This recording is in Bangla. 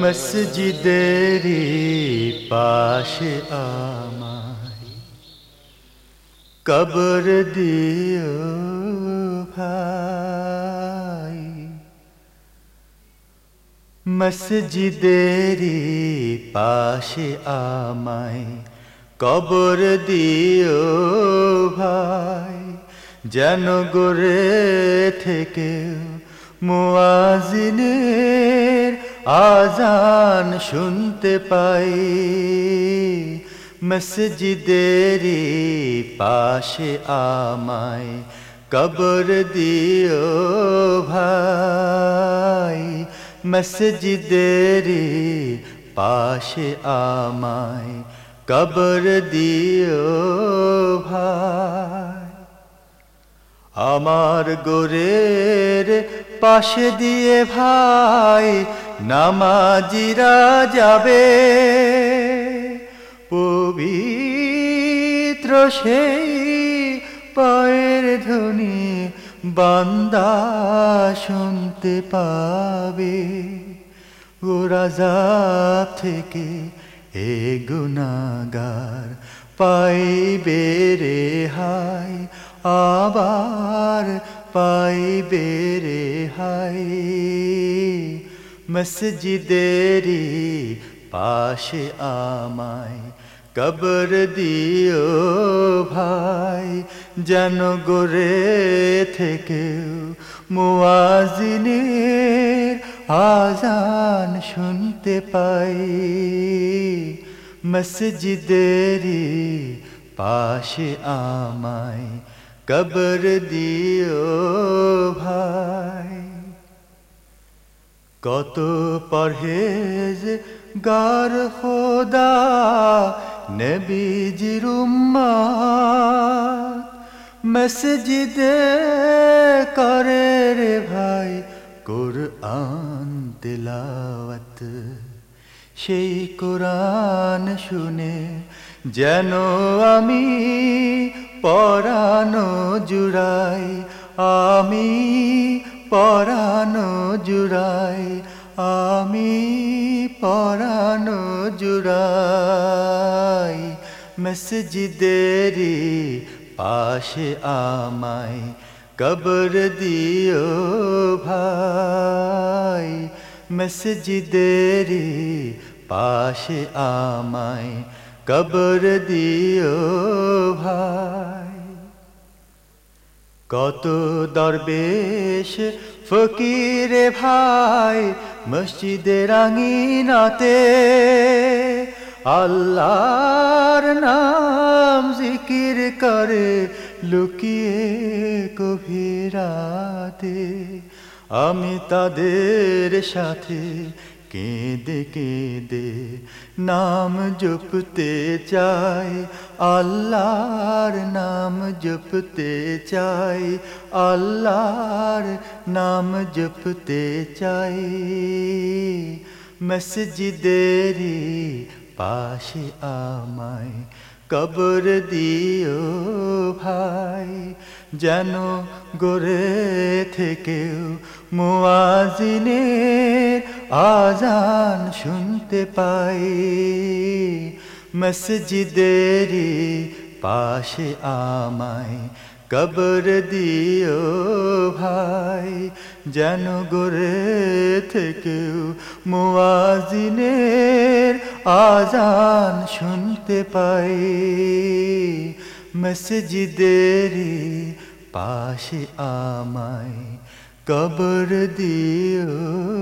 মসজিদেরি পাশে আমায় কবর দিও ভাই। মসজিদেরি পাশে আমায় কবর দিও ভাই। যেন গোরে থেকে মুয়াজিনের আজান শুনতে পাই। মসজিদেরি পাশে আমায় কবর দিও ভাই। মসজিদেরি পাশে আমায় কবর দিও ভাই। আমার গোরের পাশে দিয়ে ভাই নামাজিরা যাবে পবিত্র সেই পায়ের ধ্বনি বান্দা শুনতে পাবে। গোরাজাব থেকে এ গুনাগার পাইবে রে হাই, আবার পাইবে রে হাই মসজিদেরি পাশে আমায় কবর দিও ভাই। যেন গোরে থেকেও মুয়াজিনের আজান শুনতে পাই। মসজিদেরি পাশে আমায় কবর দিও ভাই। কত পরহেজ গার খোদা নবীজির উম্মত মসজিদে করে রে ভাই কোরআন তেলাওয়াত। সেই কোরআন শুনে যেন আমি পরানো জুড়াই, আমি পরানো জুড়াই, আমি পরানো জুড়াই। মসজিদেরি পাশে আমায় কবর দিও ভাই। মসজিদেরি পাশে আমায় কবর দিও ভাই। কত দরবেশ ফকিরে ভাই মসজিদের আঙিনাতে আল্লাহর নাম জিকির করে লুকিয়ে গভীরাতে। আমি তাদের সাথে কেঁদে কেঁদে নাম জপতে চাই, আল্লাহর নাম জপতে চাই, আল্লাহর নাম জপতে চাই। মসজিদেরি পাশে আমায় কবর দিও ভাই, যেন গোরে থেকেও মুয়াজিনের আজান শুনতে পাই। মসজিদেরি পাশে আমায় কবর দিও ভাই। যেন গোরে থেকেও মুয়াজিনের আজান শুনতে পাই। মসজিদেরি পাশে আমায় কবর দিও